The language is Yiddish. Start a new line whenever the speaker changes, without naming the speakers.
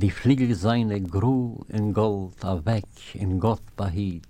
Die Fliegel seine Gru in Gold, a weg in Gott behit.